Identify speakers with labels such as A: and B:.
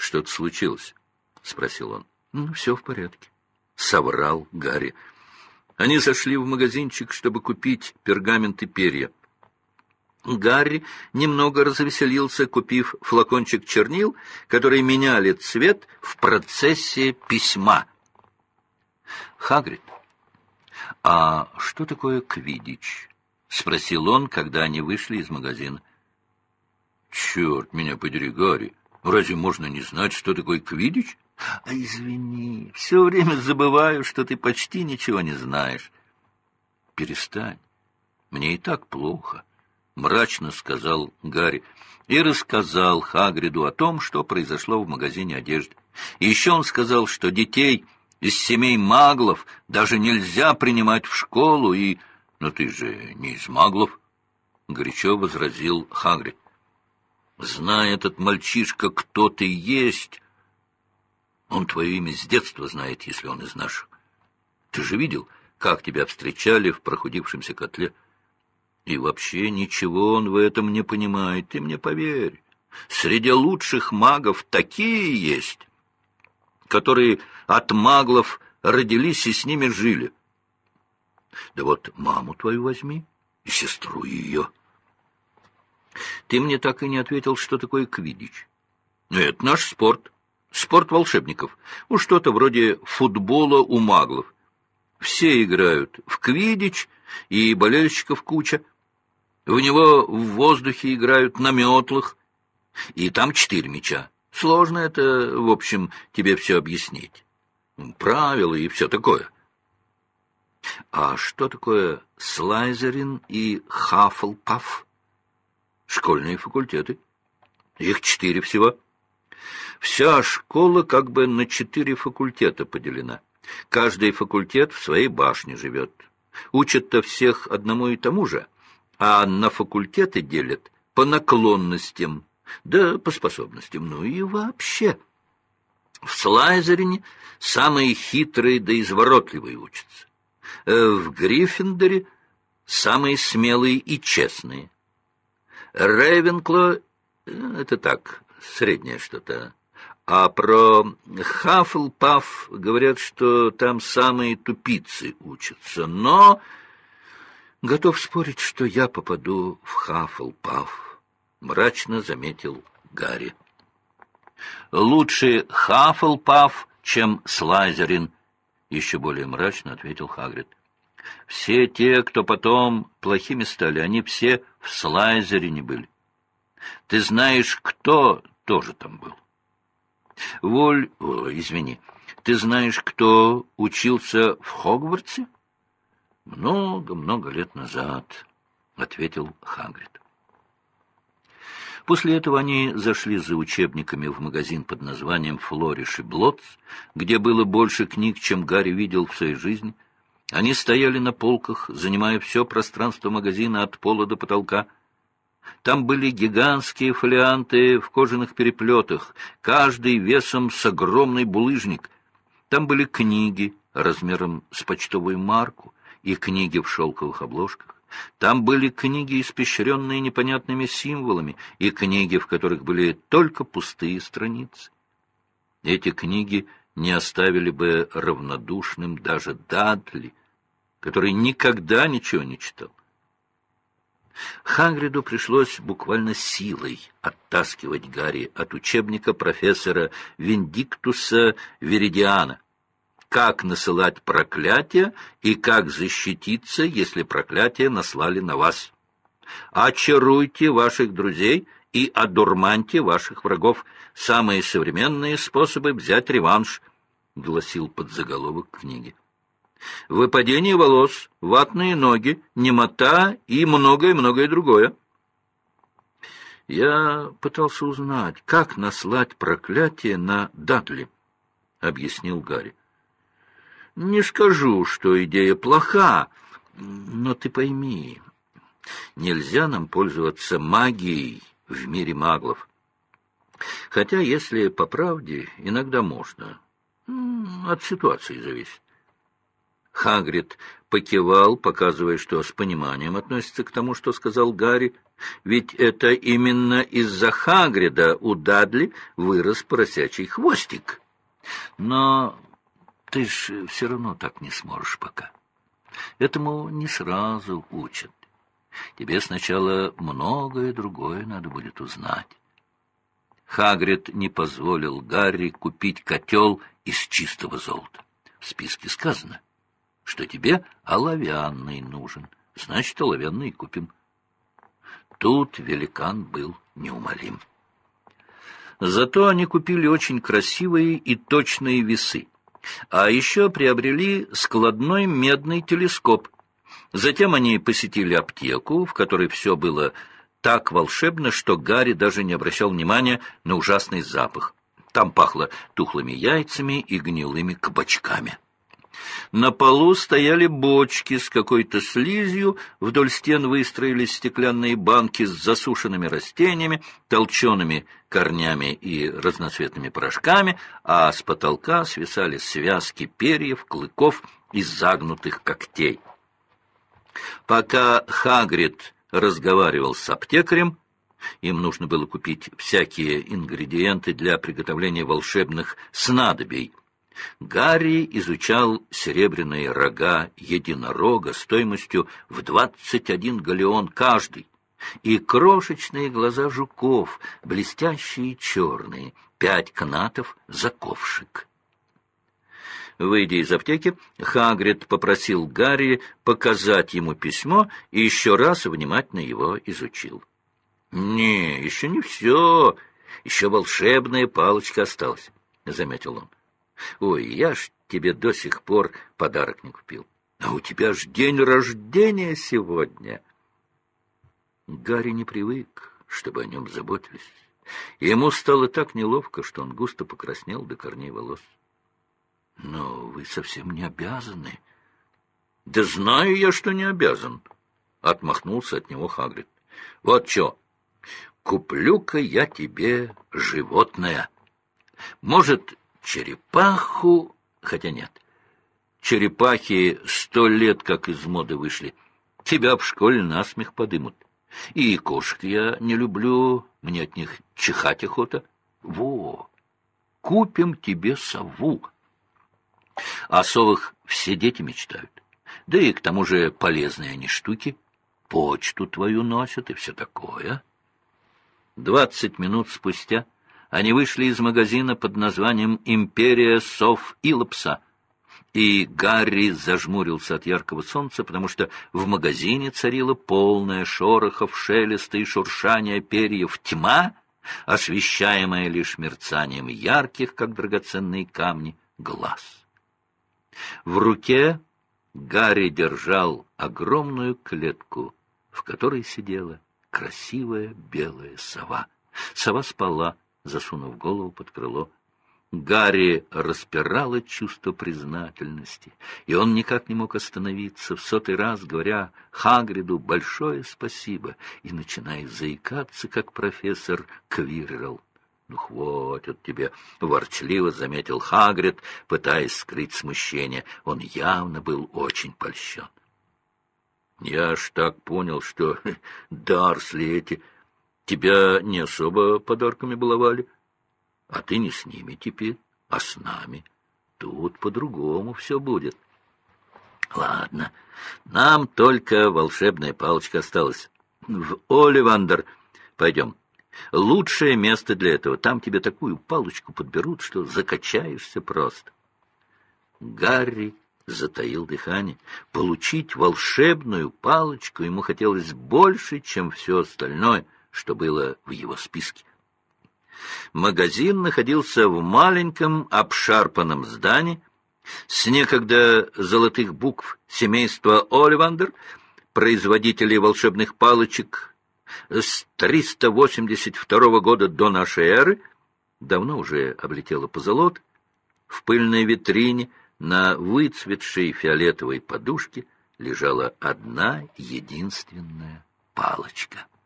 A: Что-то случилось? — спросил он. — Ну, все в порядке. Соврал Гарри. Они зашли в магазинчик, чтобы купить пергамент и перья. Гарри немного развеселился, купив флакончик чернил, которые меняли цвет в процессе письма. Хагрид, а что такое квидич? — спросил он, когда они вышли из магазина. — Черт меня подери, Гарри, разве можно не знать, что такое квидич? — А извини, все время забываю, что ты почти ничего не знаешь. — Перестань, мне и так плохо. —— мрачно сказал Гарри и рассказал Хагриду о том, что произошло в магазине одежды. Еще он сказал, что детей из семей маглов даже нельзя принимать в школу, и... «Но ты же не из маглов», — горячо возразил Хагрид. «Зная этот мальчишка, кто ты есть, он твое имя с детства знает, если он из наших. Ты же видел, как тебя встречали в прохудившемся котле?» И вообще ничего он в этом не понимает, ты мне поверь. Среди лучших магов такие есть, которые от маглов родились и с ними жили. Да вот маму твою возьми и сестру ее. Ты мне так и не ответил, что такое квидич. Это наш спорт. Спорт волшебников. Ну, что-то вроде футбола у маглов. Все играют в квидич, и болельщиков куча. В него в воздухе играют на метлах, и там четыре мяча. Сложно это, в общем, тебе все объяснить. Правила и все такое. А что такое Слайзерин и Хаффлпаф? Школьные факультеты. Их четыре всего. Вся школа как бы на четыре факультета поделена. Каждый факультет в своей башне живет. Учат-то всех одному и тому же — а на факультеты делят по наклонностям, да по способностям, ну и вообще. В Слайзерине самые хитрые да изворотливые учатся. Э, в Гриффиндоре самые смелые и честные. Рейвенкло — это так, среднее что-то. А про Хаффлпаф говорят, что там самые тупицы учатся. Но Готов спорить, что я попаду в Хаффлпаф, — мрачно заметил Гарри. Лучше Хаффлпаф, чем Слайзерин, — еще более мрачно ответил Хагрид. Все те, кто потом плохими стали, они все в Слайзерине были. Ты знаешь, кто тоже там был? Воль... О, извини. Ты знаешь, кто учился в Хогвартсе? — много-много лет назад, — ответил Хагрид. После этого они зашли за учебниками в магазин под названием «Флориш и Блотс», где было больше книг, чем Гарри видел в своей жизни. Они стояли на полках, занимая все пространство магазина от пола до потолка. Там были гигантские фолианты в кожаных переплетах, каждый весом с огромный булыжник. Там были книги размером с почтовую марку, и книги в шелковых обложках. Там были книги, испещренные непонятными символами, и книги, в которых были только пустые страницы. Эти книги не оставили бы равнодушным даже Дадли, который никогда ничего не читал. Хагриду пришлось буквально силой оттаскивать Гарри от учебника профессора Виндиктуса Веридиана — как насылать проклятие и как защититься, если проклятие наслали на вас. Очаруйте ваших друзей и одурманьте ваших врагов. Самые современные способы взять реванш, — гласил подзаголовок книги. Выпадение волос, ватные ноги, немота и многое-многое другое. Я пытался узнать, как наслать проклятие на Датли, — объяснил Гарри. Не скажу, что идея плоха, но ты пойми, нельзя нам пользоваться магией в мире маглов. Хотя, если по правде, иногда можно. От ситуации зависит. Хагрид покивал, показывая, что с пониманием относится к тому, что сказал Гарри. Ведь это именно из-за Хагрида у Дадли вырос поросячий хвостик. Но ты ж все равно так не сможешь пока. Этому не сразу учат. Тебе сначала многое другое надо будет узнать. Хагрид не позволил Гарри купить котел из чистого золота. В списке сказано, что тебе оловянный нужен. Значит, оловянный купим. Тут великан был неумолим. Зато они купили очень красивые и точные весы. А еще приобрели складной медный телескоп. Затем они посетили аптеку, в которой все было так волшебно, что Гарри даже не обращал внимания на ужасный запах. Там пахло тухлыми яйцами и гнилыми кабачками. На полу стояли бочки с какой-то слизью, вдоль стен выстроились стеклянные банки с засушенными растениями, толчеными корнями и разноцветными порошками, а с потолка свисали связки перьев, клыков и загнутых когтей. Пока Хагрид разговаривал с аптекарем, им нужно было купить всякие ингредиенты для приготовления волшебных снадобий, Гарри изучал серебряные рога единорога стоимостью в двадцать один галеон каждый, и крошечные глаза жуков, блестящие черные, пять канатов за ковшик. Выйдя из аптеки, Хагрид попросил Гарри показать ему письмо и еще раз внимательно его изучил. — Не, еще не все. Еще волшебная палочка осталась, — заметил он. Ой, я ж тебе до сих пор подарок не купил. А у тебя ж день рождения сегодня. Гарри не привык, чтобы о нем заботились. Ему стало так неловко, что он густо покраснел до корней волос. Но вы совсем не обязаны. Да знаю я, что не обязан. Отмахнулся от него Хагрид. Вот что, куплю-ка я тебе животное. Может, черепаху, хотя нет. Черепахи сто лет как из моды вышли. Тебя в школе насмех подымут. И кошек я не люблю, мне от них чихать охота. Во, купим тебе сову. О совах все дети мечтают. Да и к тому же полезные они штуки. Почту твою носят и все такое. Двадцать минут спустя они вышли из магазина под названием «Империя сов Илопса», и Гарри зажмурился от яркого солнца, потому что в магазине царила полная шорохов, шелеста и шуршания перьев тьма, освещаемая лишь мерцанием ярких, как драгоценные камни, глаз. В руке Гарри держал огромную клетку, в которой сидела красивая белая сова. Сова спала, засунув голову под крыло. Гарри распирало чувство признательности, и он никак не мог остановиться, в сотый раз говоря Хагриду большое спасибо и начиная заикаться, как профессор Квиррелл. «Ну, хватит тебе!» — ворчливо заметил Хагрид, пытаясь скрыть смущение. Он явно был очень польщен. «Я ж так понял, что Дарсли эти Тебя не особо подарками баловали, а ты не с ними теперь, а с нами. Тут по-другому все будет. Ладно, нам только волшебная палочка осталась. В Оливандер пойдем. Лучшее место для этого. Там тебе такую палочку подберут, что закачаешься просто. Гарри затаил дыхание. Получить волшебную палочку ему хотелось больше, чем все остальное — что было в его списке. Магазин находился в маленьком обшарпанном здании с некогда золотых букв семейства Оливандер, производителей волшебных палочек с 382 года до нашей эры, давно уже облетела позолот, в пыльной витрине на выцветшей фиолетовой подушке лежала одна единственная палочка —